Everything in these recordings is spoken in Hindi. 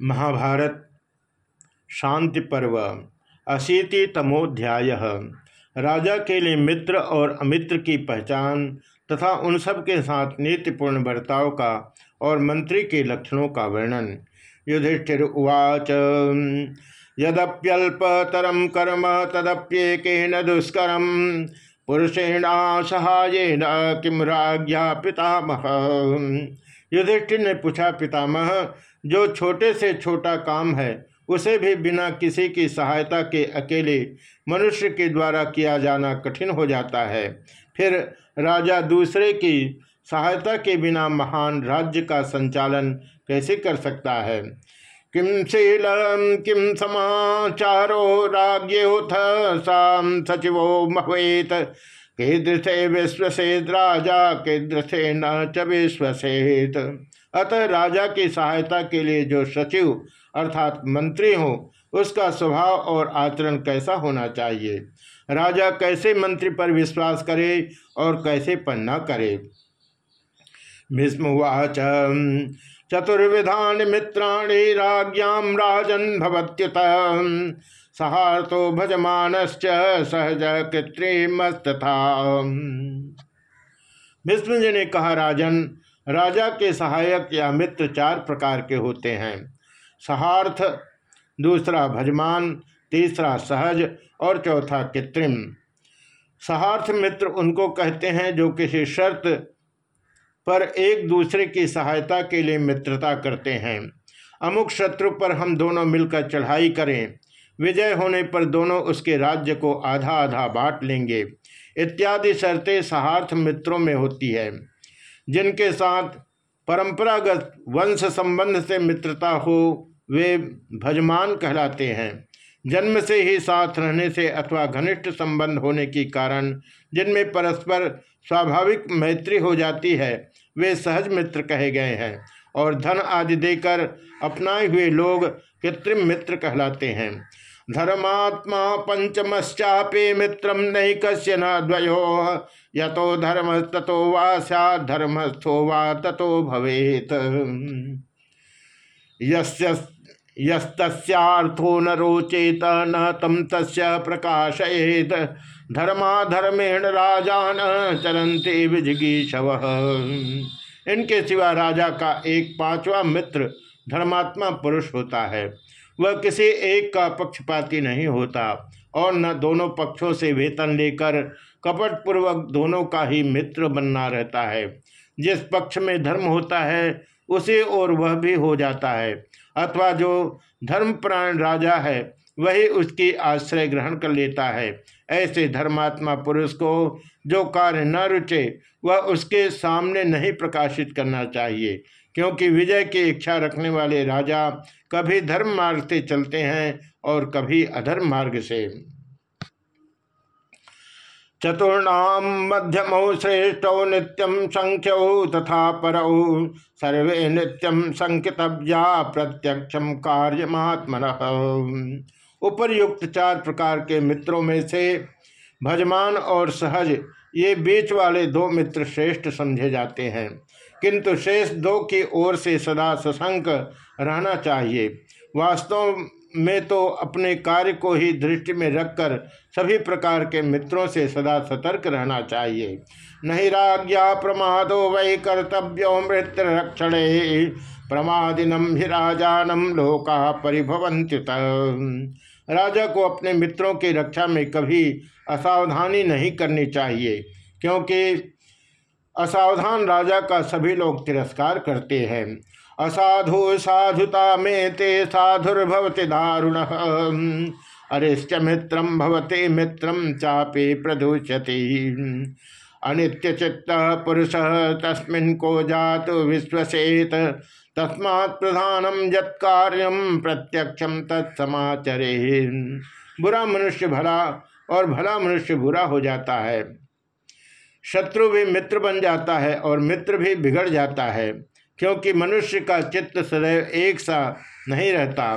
महाभारत, शांति पर्व, अशीति तमोध्याय, राजा के लिए मित्र और अमित्र की पहचान तथा उन सब के साथ नीतिपूर्ण बर्ताव का और मंत्री के लक्षणों का वर्णन। युधिष्ठिर उवाच यद्यल्पतरम कर्म तदप्येक दुष्करम पुरुषेणा सहायेन किम राज्ञा पितामह? युधिष्ठिर ने पूछा, पितामह जो छोटे से छोटा काम है, उसे भी बिना किसी की सहायता के अकेले मनुष्य के द्वारा किया जाना कठिन हो जाता है। फिर राजा दूसरे की सहायता के बिना महान राज्य का संचालन कैसे कर सकता है? किम शील किम समाचारो राज्योथ साम सचिवो महेत। कीदृशे विश्वसेत राजा, कीदृशे न च विश्वसेत। अतः राजा की सहायता के लिए जो सचिव अर्थात मंत्री हो, उसका स्वभाव और आचरण कैसा होना चाहिए? राजा कैसे मंत्री पर विश्वास करे और कैसे पर न करे? भीष्मवाच चतुर्विधान मित्राणी राज्ञाम राजन भवत्युत। सहार्थो भजमानश्च सहज कृत्रिमस्तथा। भीष्म जी ने कहा, राजन राजा के सहायक या मित्र चार प्रकार के होते हैं। सहार्थ, दूसरा भजमान, तीसरा सहज और चौथा कृत्रिम। सहार्थ मित्र उनको कहते हैं जो किसी शर्त पर एक दूसरे की सहायता के लिए मित्रता करते हैं। अमुक शत्रु पर हम दोनों मिलकर चढ़ाई करें। विजय होने पर दोनों उसके राज्य को आधा आधा बांट लेंगे। इत्यादि शर्तें सहार्थ मित्रों में होती है। जिनके साथ परंपरागत वंश संबंध से मित्रता हो, वे भजमान कहलाते हैं। जन्म से ही साथ रहने से अथवा घनिष्ठ संबंध होने के कारण जिनमें परस्पर स्वाभाविक मैत्री हो जाती है, वे सहज मित्र कहे गए हैं और धन आदि देकर अपनाए हुए लोग कृत्रिम मित्र कहलाते हैं। धर्मात्मा पंचमश्चापे मित्रम नहीं कश्य न द्वयो। यतो धर्म ततो वा धर्मस्थो वा ततो भवेत। यस्तर्थो न रोचेत, न तम तस् प्रकाशयेत। धर्माधर्मेण राजान चलंते विजिगीषव। इनके सिवा राजा का एक पांचवा मित्र धर्मात्मा पुरुष होता है। वह किसी एक का पक्षपाती नहीं होता और न दोनों पक्षों से वेतन लेकर कपट पूर्वक दोनों का ही मित्र बनना रहता है। जिस पक्ष में धर्म होता है, उसी और वह भी हो जाता है। अथवा जो धर्मप्राण राजा है, वही उसकी आश्रय ग्रहण कर लेता है। ऐसे धर्मात्मा पुरुष को जो कार्य न रुचे, वह उसके सामने नहीं प्रकाशित करना चाहिए। क्योंकि विजय की इच्छा रखने वाले राजा कभी धर्म मार्ग से चलते हैं और कभी अधर्म मार्ग से। चतुर्णाम मध्यमौ श्रेष्ठौ नित्यम संख्यौ तथा परौ सर्वे नित्यम संकितव्या प्रत्यक्षम कार्य महात्मन उपरयुक्त चार प्रकार के मित्रों में से भजमान और सहज, ये बीच वाले दो मित्र श्रेष्ठ समझे जाते हैं। किंतु शेष दो की ओर से सदा सशंक रहना चाहिए। वास्तव में तो अपने कार्य को ही दृष्टि में रखकर सभी प्रकार के मित्रों से सदा सतर्क रहना चाहिए। नहीं राज्ञा प्रमादो वही कर्तव्यो मृत्यु रक्षण प्रमादिनम ही राजानम लोका परिभवंत्युत राजा को अपने मित्रों की रक्षा में कभी असावधानी नहीं करनी चाहिए, क्योंकि असावधान राजा का सभी लोग तिरस्कार करते हैं। असाधु, साधुता में ते साधुर्भवती दारुण। अरिष्ट मित्रम भवते मित्रम चापे प्रदूषति। अनित्य चित्त पुरुष, तस्मिन को जात विश्वसेत। तस्मा प्रधानम यत्कार्यम प्रत्यक्षम तत्समाचरे बुरा मनुष्य भला और भला मनुष्य बुरा हो जाता है। शत्रु भी मित्र बन जाता है और मित्र भी बिगड़ जाता है, क्योंकि मनुष्य का चित्त सदैव एक सा नहीं रहता।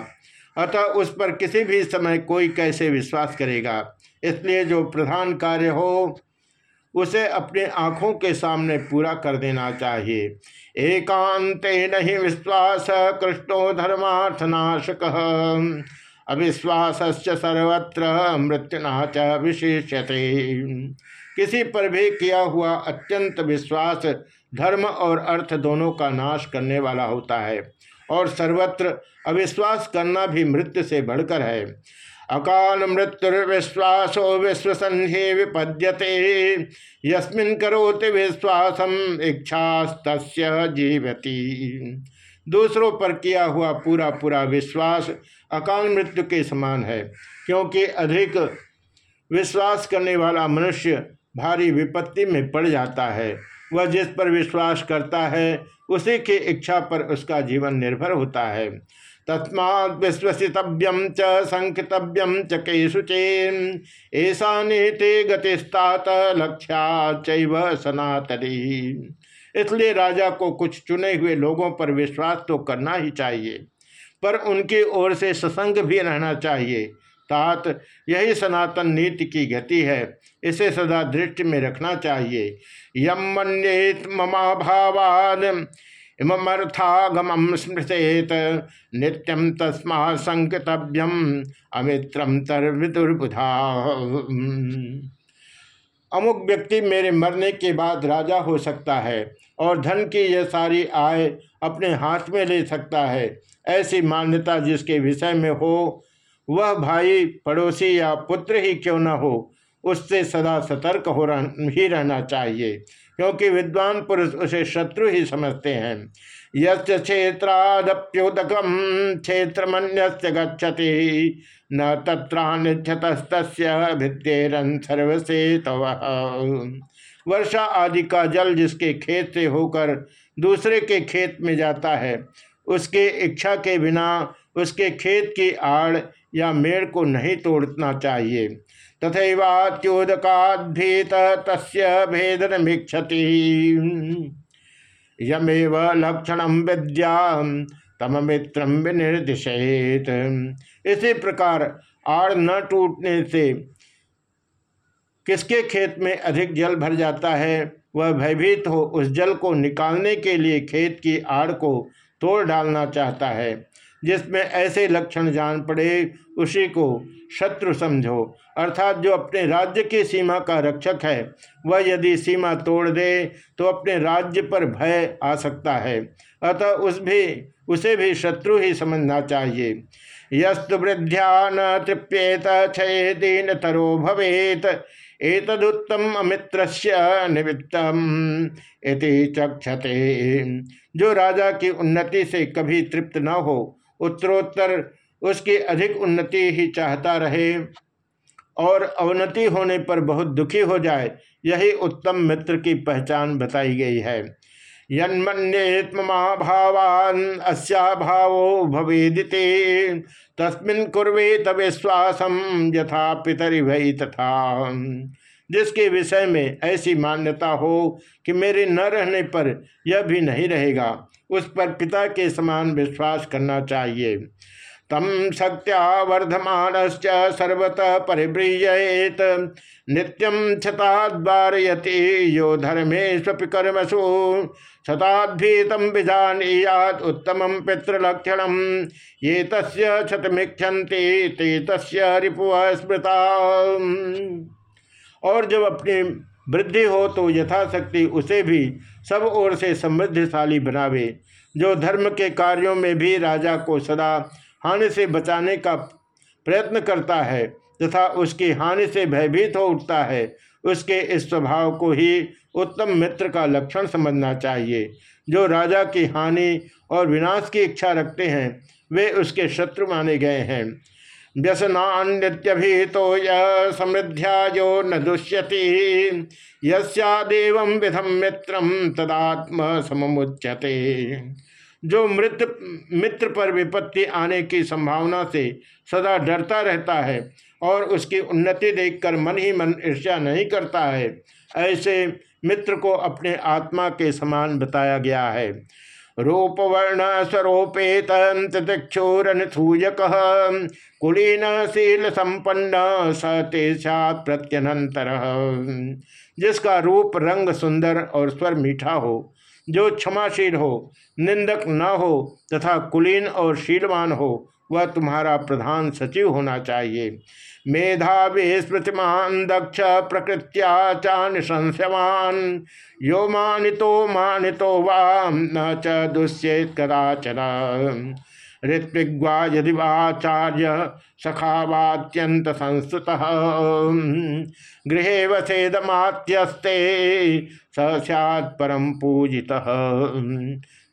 अतः उस पर किसी भी समय कोई कैसे विश्वास करेगा? इसलिए जो प्रधान कार्य हो, उसे अपने आँखों के सामने पूरा कर देना चाहिए। एकांत नहीं विश्वास कृष्णो धर्मार्थनाशक अविश्वास सर्वत्र मृत्युना च विशेषते किसी पर भी किया हुआ अत्यंत विश्वास, धर्म और अर्थ दोनों का नाश करने वाला होता है और सर्वत्र अविश्वास करना भी मृत्यु से बढ़कर है। अकाल मृत्यु विश्वासो विश्वसन्हे विपद्यते, यस्मिन करोति विश्वासम इच्छा जीवती। दूसरों पर किया हुआ पूरा पूरा विश्वास अकाल मृत्यु के समान है, क्योंकि अधिक विश्वास करने वाला मनुष्य भारी विपत्ति में पड़ जाता है। वह जिस पर विश्वास करता है, उसी की इच्छा पर उसका जीवन निर्भर होता है। तस्मा विश्वसितव्यम च संकितव्यम च केशुचे ऐसा नीति गतिस्तात लक्ष्या चैव सनातनी। इसलिए राजा को कुछ चुने हुए लोगों पर विश्वास तो करना ही चाहिए, पर उनकी ओर से ससंग भी रहना चाहिए। तात यही सनातन नीति की गति है, इसे सदा दृष्टि में रखना चाहिए। यम मन्येत ममाभावान इमर्थागम स्मृतेत नित्यम तस्मा संकतव्यम अमित्रम तर विदुर्बुधा अमुक व्यक्ति मेरे मरने के बाद राजा हो सकता है, और धन की यह सारी आय अपने हाथ में ले सकता है, ऐसी मान्यता जिसके विषय में हो वह भाई पड़ोसी या पुत्र ही क्यों न हो उससे सदा सतर्क हो रह, ही रहना चाहिए क्योंकि विद्वान पुरुष उसे शत्रु ही समझते हैं। यस्य क्षेत्रादप्योदकम क्षेत्र मन्यस्य गच्छति न तत्रान्यतस्त सर्वसे वर्षा आदि का जल जिसके खेत से होकर दूसरे के खेत में जाता है उसके इच्छा के बिना उसके खेत की आड़ या मेड़ को नहीं तोड़ना चाहिए। तथैवात्योदकाभीत तस्य भेदन भिक्षति। यमेव लक्षण विद्या तम मित्र विनिर्दिशेत। इसी प्रकार आड़ न टूटने से किसके खेत में अधिक जल भर जाता है, वह भयभीत हो उस जल को निकालने के लिए खेत की आड़ को तोड़ डालना चाहता है। जिसमें ऐसे लक्षण जान पड़े, उसी को शत्रु समझो। अर्थात जो अपने राज्य की सीमा का रक्षक है, वह यदि सीमा तोड़ दे तो अपने राज्य पर भय आ सकता है। अतः उस भी, उसे भी शत्रु ही समझना चाहिए। यस्तु वृद्ध्या न तृप्येत क्षय दीन तरो भवेत, एतदुत्तम अमित्र निमित्तम इति चक्षते। जो राजा की उन्नति से कभी तृप्त न हो उत्तरोत्तर उसकी अधिक उन्नति ही चाहता रहे और अवनति होने पर बहुत दुखी हो जाए, यही उत्तम मित्र की पहचान बताई गई है। यन्मन्येत्मभावान अस्याभावो भवेदिते, तस्मिन् कुर्वेत विश्वासम यथा पितरि भई तथा। जिसके विषय में ऐसी मान्यता हो कि मेरे न रहने पर यह भी नहीं रहेगा। उस पर पिता के समान विश्वास करना चाहिए। तम शक्त्या वर्धमान सर्वतः परिव्रीयेत नित्यम क्षताद्वारयति यो धर्मेश्वपि कर्मसु। शताद्भीतम विजानीयात उत्तम पितृलक्षण ये तस्य क्षतमिक्षन्ति ते तस्य स्मृता और जब अपनी वृद्धि हो तो यथाशक्ति उसे भी सब ओर से समृद्धिशाली बनावे, जो धर्म के कार्यों में भी राजा को सदा हानि से बचाने का प्रयत्न करता है तथा उसकी हानि से भयभीत हो उठता है, उसके इस स्वभाव को ही उत्तम मित्र का लक्षण समझना चाहिए। जो राजा की हानि और विनाश की इच्छा रखते हैं, वे उसके शत्रु माने गए हैं। व्यसनान्यभीतो य समृद्ध्या जो न दुष्यति। यदेव विधम मित्रम तदात्म समुच्यते जो मृत, मित्र पर विपत्ति आने की संभावना से सदा डरता रहता है और उसकी उन्नति देखकर मन ही मन ईर्ष्या नहीं करता है, ऐसे मित्र को अपने आत्मा के समान बताया गया है। रूप वर्ण स्वरूपेत तिक्षुरनसूयक कुलीन शील संपन्न सते प्रत्यनंतर जिसका रूप, रंग सुंदर और स्वर मीठा हो, जो क्षमाशील हो, निंदक न हो, तथा कुलीन और शीलवान हो वह तुम्हारा प्रधान सचिव होना चाहिए। मेधावी स्मृतिमान दक्ष प्रकृत्या चान संस्यवान। यो मानितो मानितो वाम, न च दुष्येत कदाचन। ऋत्विग्वा यदि वाचार्य सखावात्यंत संस्तुत गृह वसेदमात्यस्ते सैत् परम पूजिता।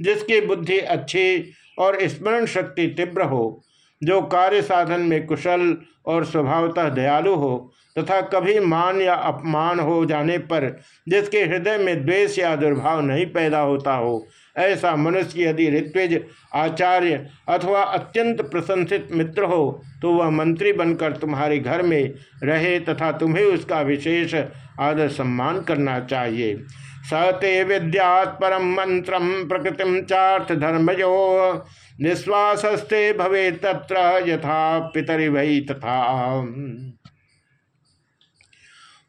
जिसकी बुद्धि अच्छी और स्मरण शक्ति तीव्र हो, जो कार्य साधन में कुशल और स्वभावतः दयालु हो, तथा कभी मान या अपमान हो जाने पर जिसके हृदय में द्वेष या दुर्भाव नहीं पैदा होता हो, ऐसा मनुष्य यदि ऋत्विज, आचार्य अथवा अत्यंत प्रशंसित मित्र हो तो वह मंत्री बनकर तुम्हारे घर में रहे तथा तुम्हें उसका विशेष आदर सम्मान करना चाहिए। सते विद्यात्परम मंत्र प्रकृति चार्थ धर्मजो निश्वासस्ते भवे तत्र यथा पितरि वही तथा।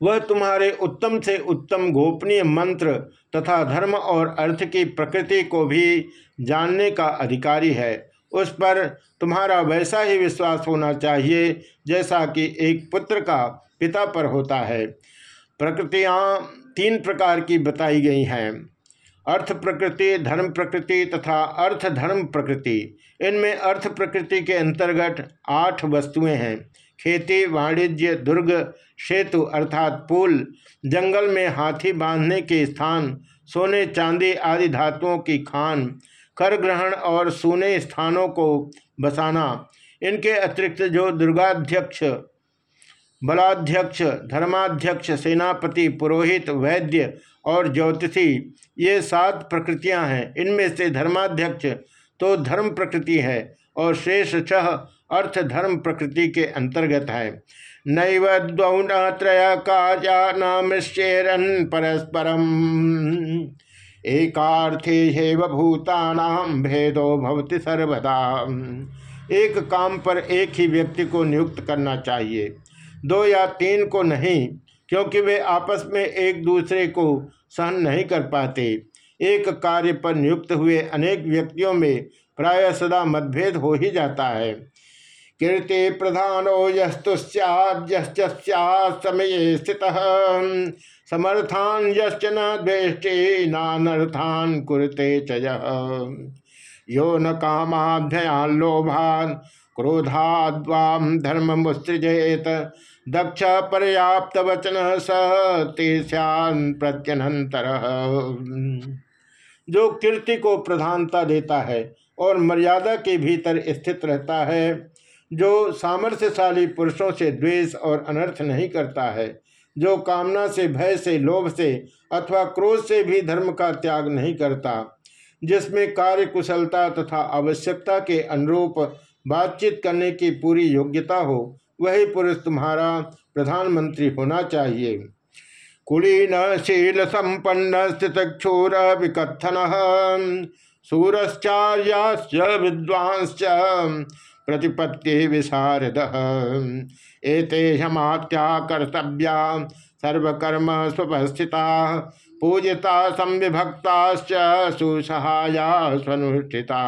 वह तुम्हारे उत्तम से उत्तम गोपनीय मंत्र तथा धर्म और अर्थ की प्रकृति को भी जानने का अधिकारी है। उस पर तुम्हारा वैसा ही विश्वास होना चाहिए जैसा कि एक पुत्र का पिता पर होता है। प्रकृतियाँ तीन प्रकार की बताई गई हैं। अर्थ प्रकृति, धर्म प्रकृति तथा अर्थ धर्म प्रकृति। इनमें अर्थ प्रकृति के अंतर्गत आठ वस्तुएँ हैं। खेती, वाणिज्य, दुर्ग, सेतु अर्थात पुल, जंगल में हाथी बांधने के स्थान, सोने, चांदी आदि धातुओं की खान, कर ग्रहण और सोने स्थानों को बसाना। इनके अतिरिक्त जो दुर्गाध्यक्ष बलाध्यक्ष, धर्माध्यक्ष, सेनापति, पुरोहित, वैद्य और ज्योतिषी, ये सात प्रकृतियाँ हैं। इनमें से धर्माध्यक्ष तो धर्म प्रकृति है और शेष छह अर्थ धर्म प्रकृति के अंतर्गत है। नैव द्वौन त्रय कार्या निश्चेरन परस्परम। एकार्थे हेव भूतानाम भेदो भवति सर्वदा। एक काम पर एक ही व्यक्ति को नियुक्त करना चाहिए। दो या तीन को नहीं, क्योंकि वे आपस में एक दूसरे को सहन नहीं कर पाते। एक कार्य पर नियुक्त हुए अनेक व्यक्तियों में प्राय सदा मतभेद हो ही जाता है। कीर्ति प्रधानो यस्तुस्याद स्थित। समर्थान यश्च न द्वेष्टे, नानर्थान कुरते चय। यो न कामाभ्ययान लोभान क्रोधाद्वाम धर्म मुसृजेत दक्ष पर्याप्त वचन स प्रत्यनंतर। जो कीर्ति को प्रधानता देता है और मर्यादा के भीतर स्थित रहता है, जो सामर्थ्यशाली पुरुषों से द्वेष और अनर्थ नहीं करता है, जो कामना से, भय से, लोभ से अथवा क्रोध से भी धर्म का त्याग नहीं करता, जिसमें कार्य कुशलता तथा आवश्यकता के अनुरूप बातचीत करने की पूरी योग्यता हो वही पुरुष तुम्हारा प्रधानमंत्री होना चाहिए। कुलीन, शील, संपन्न स्थित क्षूर विकथन सूरश्चार्य विद्वांस प्रतिपत्ति विशारद। एते हमात्या कर्तव्या, सर्वकर्म सुपस्थिता, पूजिता संविभक्ता सुसहाया, स्वनुष्ठिता।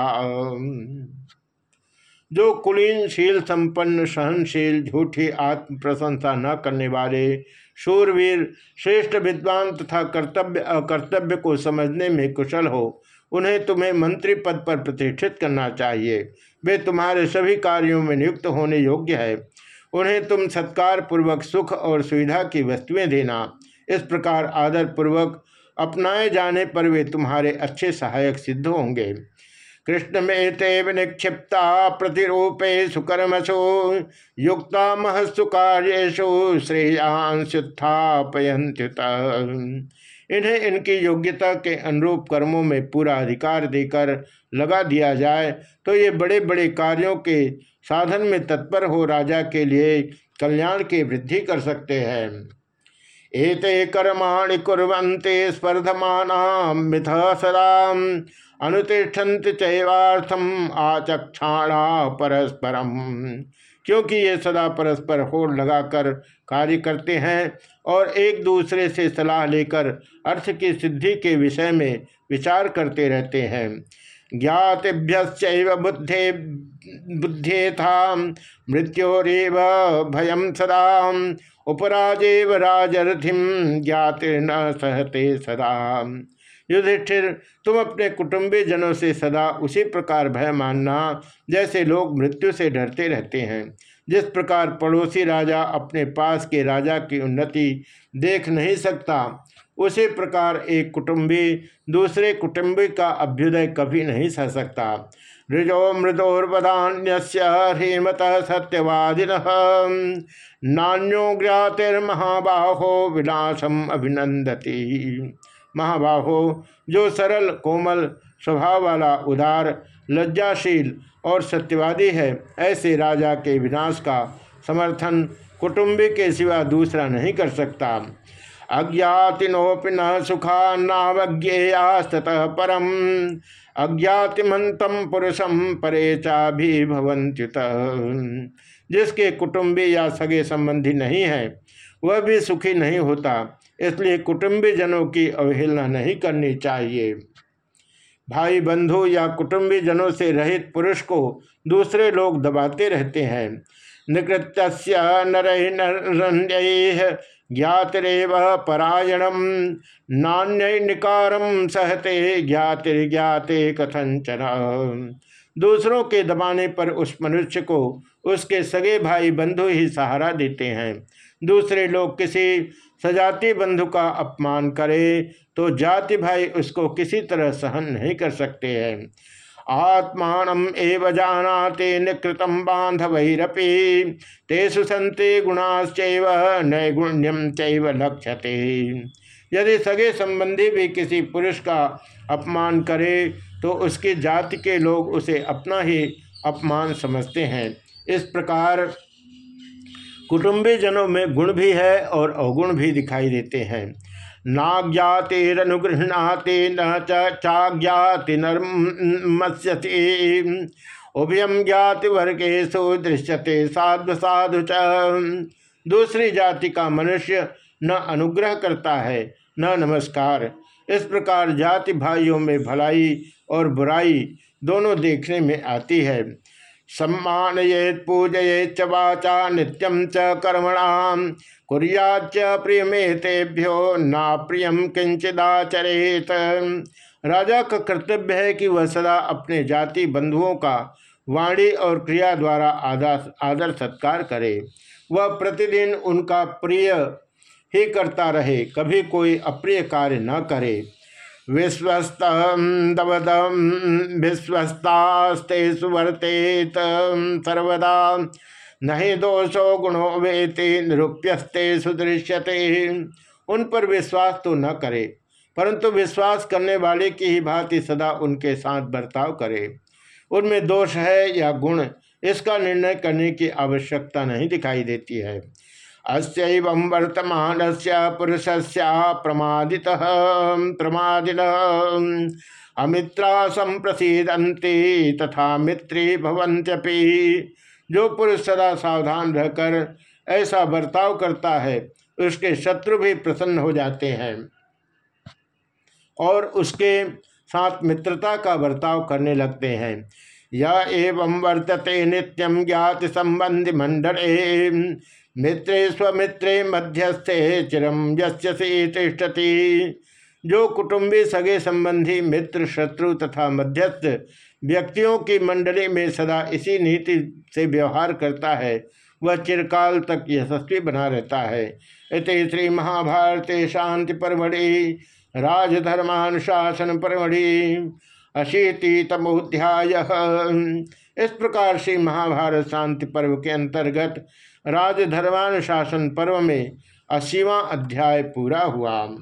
जो कुलीनशील, संपन्न, सहनशील, झूठी आत्म प्रशंसा न करने वाले शूरवीर, श्रेष्ठ विद्वान तथा कर्तव्य, अकर्तव्य को समझने में कुशल हो, उन्हें तुम्हें मंत्री पद पर प्रतिष्ठित करना चाहिए। वे तुम्हारे सभी कार्यों में नियुक्त होने योग्य है। उन्हें तुम सत्कार पूर्वक सुख और सुविधा की वस्तुएँ देना। इस प्रकार आदर पूर्वक अपनाए जाने पर वे तुम्हारे अच्छे सहायक सिद्ध होंगे। कृष्ण में ते विनिक्षिप्ता प्रतिरूपे सुकर्मसु, युक्ता महस्ु कार्येशु श्रेयांशुत्थापयंत्युत इन्हें इनकी योग्यता के अनुरूप कर्मों में पूरा अधिकार देकर लगा दिया जाए तो ये बड़े बड़े कार्यों के साधन में तत्पर हो राजा के लिए कल्याण की वृद्धि कर सकते हैं। एते कर्माणि कुरंते स्पर्धमाना मिथ सदा अनुतिष्ठन्ति चैवार्थम आचक्षाणा परस्परम। क्योंकि ये सदा परस्पर होड़ लगाकर कार्य करते हैं और एक दूसरे से सलाह लेकर अर्थ की सिद्धि के विषय में विचार करते रहते हैं। ज्ञातिभ्य बुद्धे बुद्धे था मृत्योरेव भयम सदा। उपराजेव राजरथिम ज्ञातिर्न सहते सदा। युधिष्ठिर, तुम अपने कुटुंबी जनों से सदा उसी प्रकार भय मानना, जैसे लोग मृत्यु से डरते रहते हैं। जिस प्रकार पड़ोसी राजा अपने पास के राजा की उन्नति देख नहीं सकता, उसी प्रकार एक कुटुंबी दूसरे कुटुंबी का अभ्युदय कभी नहीं सह सकता। ऋजो मृदोर्वदान्य ह्रीमत सत्यवादिन। नान्यो ज्ञातिर्महाबाहो विनाशम अभिनंदती महाबाहो, जो सरल, कोमल, स्वभाव वाला, उदार, लज्जाशील और सत्यवादी है, ऐसे राजा के विनाश का समर्थन कुटुंबी के सिवा दूसरा नहीं कर सकता। अज्ञातिनोपि न सुखा नावज्ञेयास्तः परम अज्ञातिमंतम पुरुषम परे भी भवंत्युत जिसके कुटुंबी या सगे संबंधी नहीं है, वह भी सुखी नहीं होता। इसलिए कुटुंबी जनों की अवहेलना नहीं करनी चाहिए। भाई बंधु या कुटुंबी जनों से रहित पुरुष को दूसरे लोग दबाते रहते हैं। निकृत नर ज्ञातिरव परायणम, नान्य निकारम सहते ज्ञातिर्ज्ञाते कथंचन दूसरों के दबाने पर उस मनुष्य को उसके सगे भाई बंधु ही सहारा देते हैं। दूसरे लोग किसी सजाति बंधु का अपमान करे तो जाति भाई उसको किसी तरह सहन नहीं कर सकते हैं। आत्मान एव जानाते निकृतम बांधवैरपी तेसु संते गुणाश्चैव नैगुण्यम चैव लक्ष्यते यदि सगे संबंधी भी किसी पुरुष का अपमान करे तो उसकी जाति के लोग उसे अपना ही अपमान समझते हैं। इस प्रकार कुटुंबी जनों में गुण भी है और अवगुण भी दिखाई देते हैं। नाज्ञातेरनुगृहणाते न चाज्ञाति नर्मस्यति। उभयम ज्ञाति वर्गेशु दृश्यते, साधु साधु च। दूसरी जाति का मनुष्य न अनुग्रह करता है, न नमस्कार। इस प्रकार जाति भाइयों में भलाई और बुराई दोनों देखने में आती है। सम्मानयेत, पूजयेत च वाचा नित्यम च कर्मणाम कुरियाच प्रियमेतेभ्यो ना प्रियम किंचिदाचरेत राजा का कर्तव्य है कि वह सदा अपने जाति बंधुओं का वाणी और क्रिया द्वारा आदर आदर सत्कार करे। वह प्रतिदिन उनका प्रिय ही करता रहे, कभी कोई अप्रिय कार्य न करे। विश्वस्तवदम विश्वस्तास्ते सुवर्तेत सर्वदा। नहीं दोषो गुणो वेते निरूप्यस्ते सुदृश्यते। उन पर विश्वास तो न करे, परंतु विश्वास करने वाले की ही भांति सदा उनके साथ बर्ताव करे। उनमें दोष है या गुण, इसका निर्णय करने की आवश्यकता नहीं दिखाई देती है। अस्व वर्तमान से पुरुष प्रमादि प्रमादिन। अमित्रा संप्रसीदंती तथा मित्री भवंत्यपि जो पुरुष सदा सावधान रहकर ऐसा बर्ताव करता है, उसके शत्रु भी प्रसन्न हो जाते हैं। और उसके साथ मित्रता का बर्ताव करने लगते हैं। या एवं वर्तते नित्यम ज्ञाति संबंधी मंडल। मित्रे स्वमित्रे मध्यस्थे चिरम तिष्ठति। जो कुटुंबी सगे संबंधी मित्र, शत्रु तथा मध्यस्थ व्यक्तियों की मंडली में सदा इसी नीति से व्यवहार करता है, वह चिरकाल तक यशस्वी बना रहता है। इत श्री महाभारत शांति परमढ़ि राजधर्मानुशासन परमढ़ि अशीति तमोध्याय इस प्रकार से महाभारत शांति पर्व के अंतर्गत राजधर्मानुशासन पर्व में अस्सीवा अध्याय पूरा हुआ।